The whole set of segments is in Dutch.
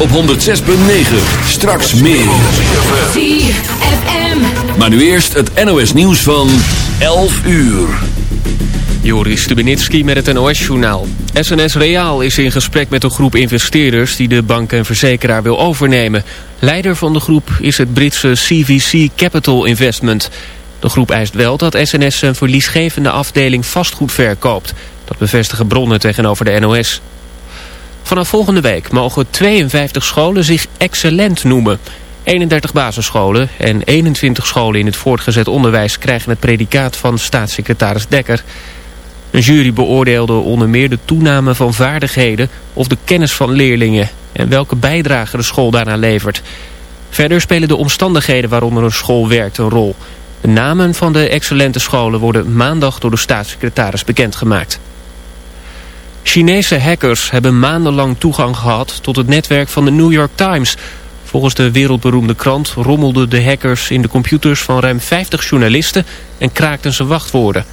op 106.9. Straks meer. Maar nu eerst het NOS nieuws van 11 uur. Joris Stubenitski met het NOS-journaal. SNS Reaal is in gesprek met een groep investeerders... die de bank en verzekeraar wil overnemen. Leider van de groep is het Britse CVC Capital Investment. De groep eist wel dat SNS een verliesgevende afdeling vastgoed verkoopt. Dat bevestigen bronnen tegenover de NOS. Vanaf volgende week mogen 52 scholen zich excellent noemen... 31 basisscholen en 21 scholen in het voortgezet onderwijs... krijgen het predicaat van staatssecretaris Dekker... Een jury beoordeelde onder meer de toename van vaardigheden of de kennis van leerlingen en welke bijdrage de school daarna levert. Verder spelen de omstandigheden waaronder een school werkt een rol. De namen van de excellente scholen worden maandag door de staatssecretaris bekendgemaakt. Chinese hackers hebben maandenlang toegang gehad tot het netwerk van de New York Times. Volgens de wereldberoemde krant rommelden de hackers in de computers van ruim 50 journalisten en kraakten ze wachtwoorden.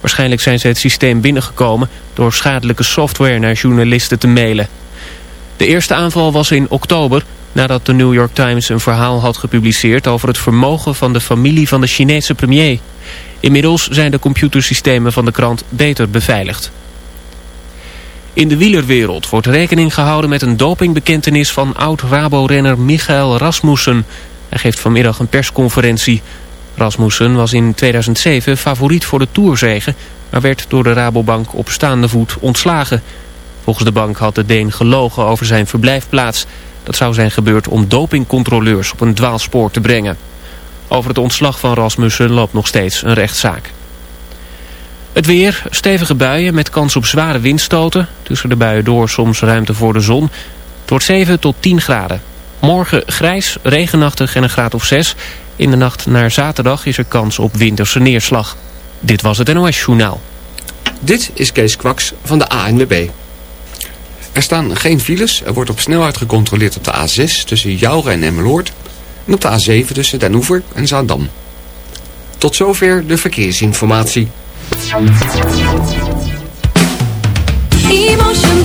Waarschijnlijk zijn ze het systeem binnengekomen door schadelijke software naar journalisten te mailen. De eerste aanval was in oktober nadat de New York Times een verhaal had gepubliceerd over het vermogen van de familie van de Chinese premier. Inmiddels zijn de computersystemen van de krant beter beveiligd. In de wielerwereld wordt rekening gehouden met een dopingbekentenis van oud-Rabo-renner Michael Rasmussen. Hij geeft vanmiddag een persconferentie. Rasmussen was in 2007 favoriet voor de Tourzege... maar werd door de Rabobank op staande voet ontslagen. Volgens de bank had de Deen gelogen over zijn verblijfplaats. Dat zou zijn gebeurd om dopingcontroleurs op een dwaalspoor te brengen. Over het ontslag van Rasmussen loopt nog steeds een rechtszaak. Het weer, stevige buien met kans op zware windstoten. Tussen de buien door soms ruimte voor de zon. Het wordt 7 tot 10 graden. Morgen grijs, regenachtig en een graad of 6. In de nacht naar zaterdag is er kans op winterse neerslag. Dit was het NOS Journaal. Dit is Kees Kwaks van de ANWB. Er staan geen files. Er wordt op snelheid gecontroleerd op de A6 tussen Jouren en Emmeloord. En op de A7 tussen Den Oever en Zaandam. Tot zover de verkeersinformatie. Emotion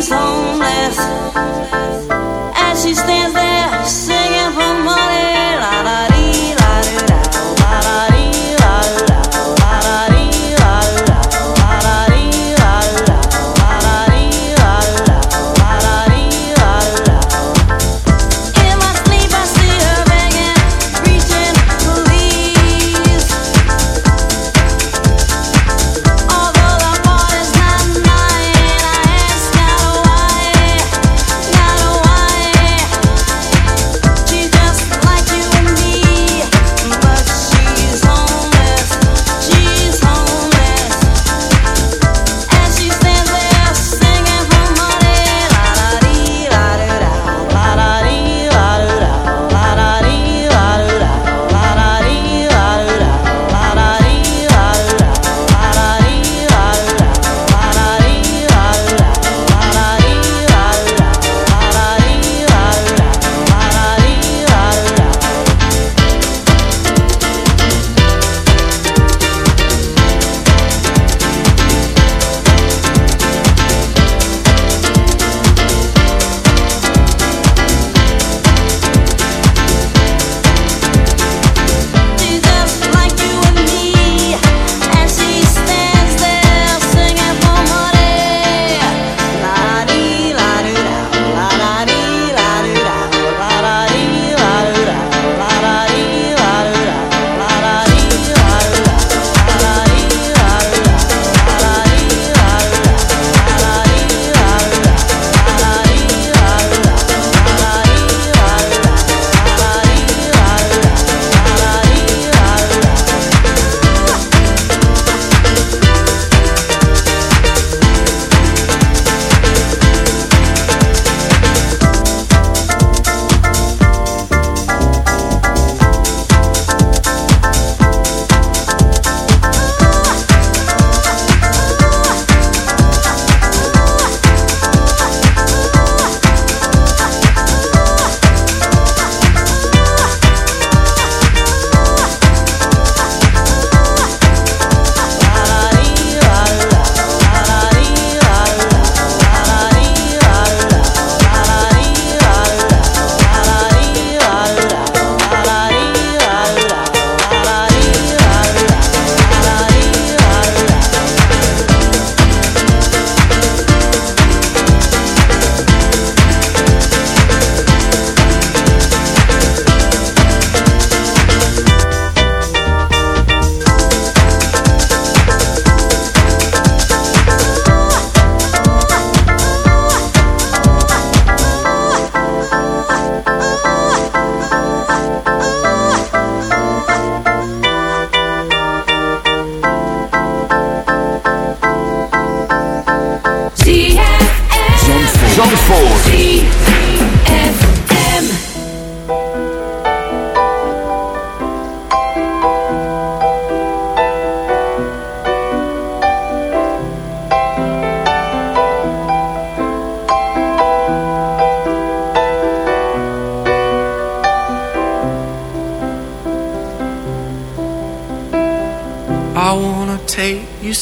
she's homeless. And she stands there singing for money. La, la,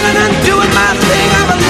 smiling and doing my thing. I'm alive.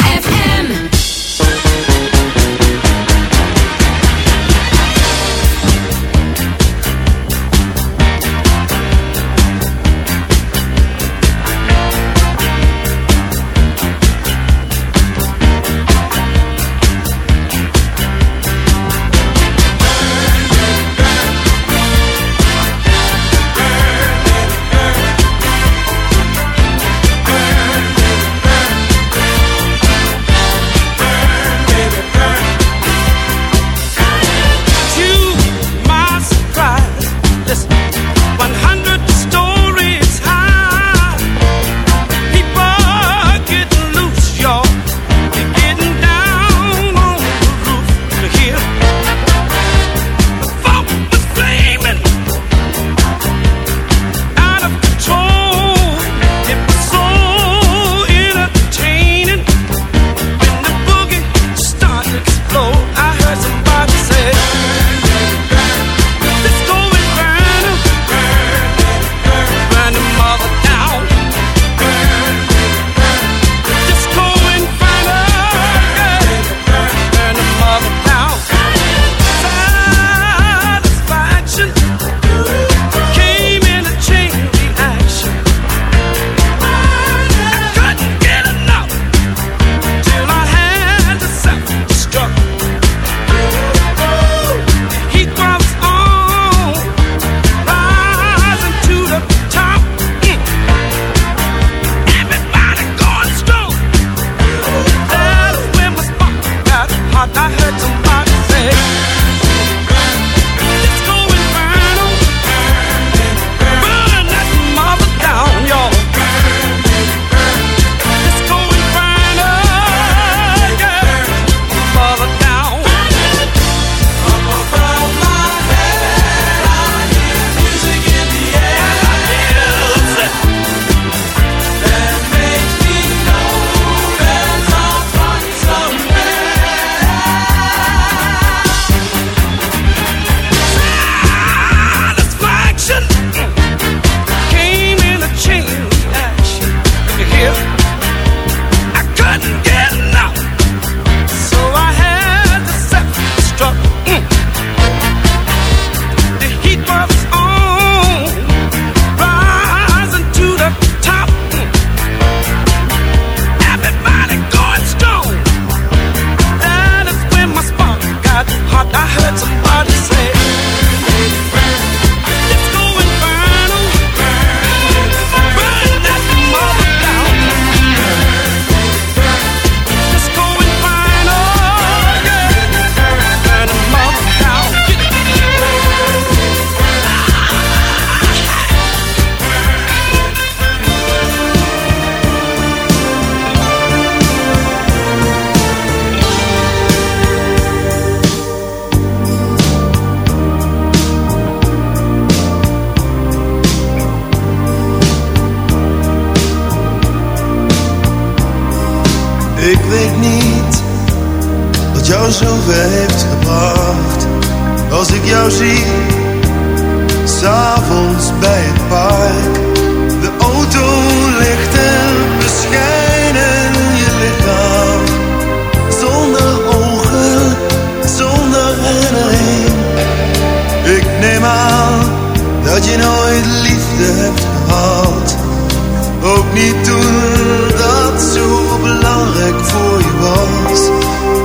Ook niet toen dat zo belangrijk voor je was.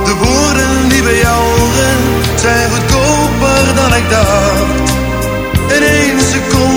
De woorden die bij jou horen zijn goedkoper dan ik dacht. In één seconde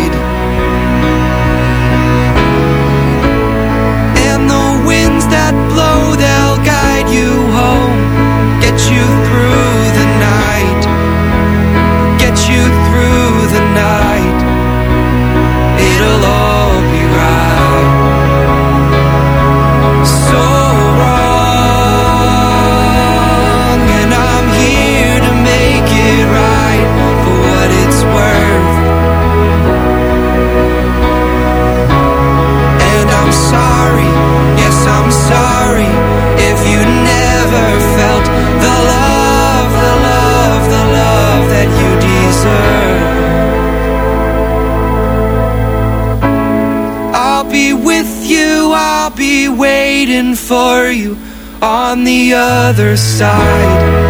The other side.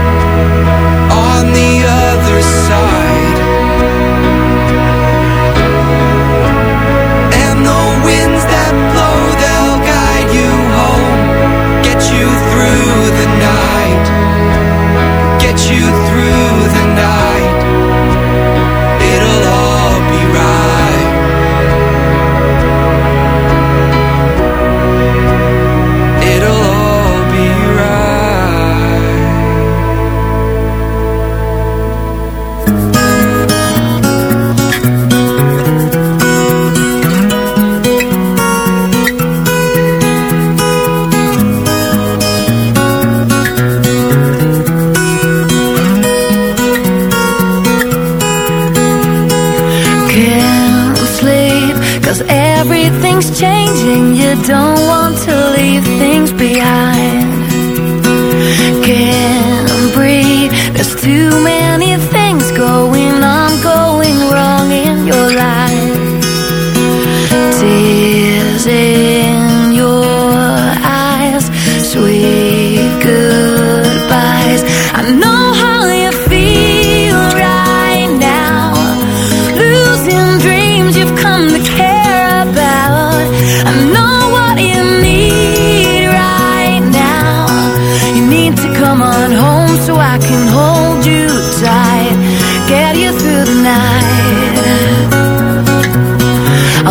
yeah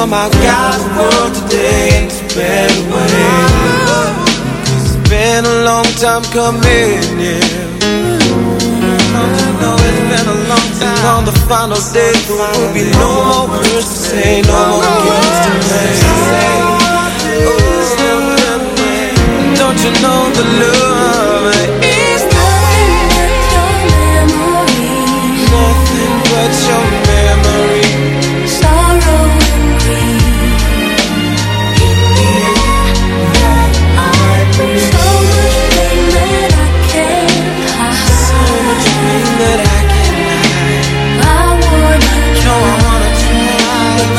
somehow got the world today to spend away. It's been a long time coming, yeah. Don't you know it's been a long And on the final day, there will be no more words to say, no more games to play. Don't you know the love is nothing, nothing but your.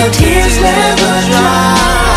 the tears never dry.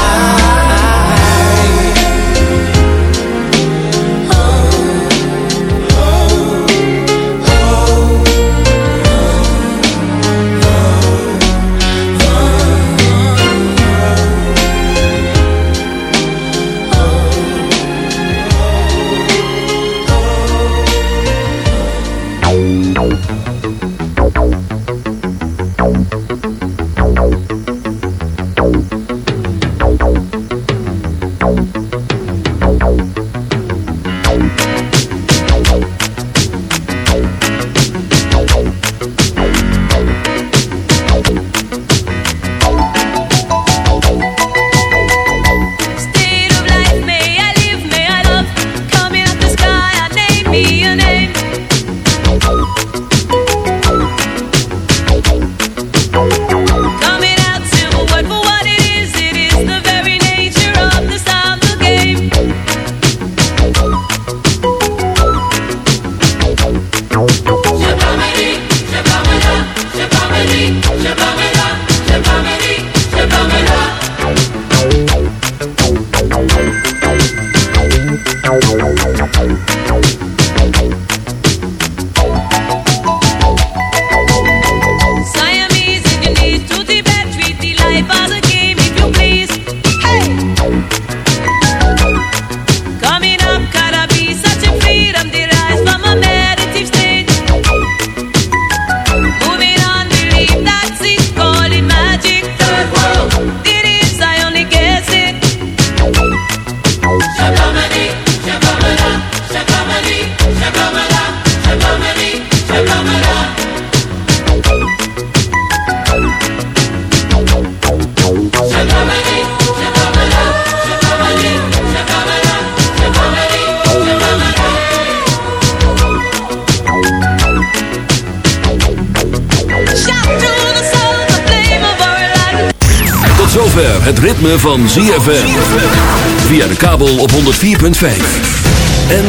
ZFM. Via de kabel op 104.5. En